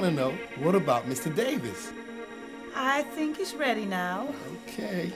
want to know, what about Mr. Davis? I think he's ready now. Okay.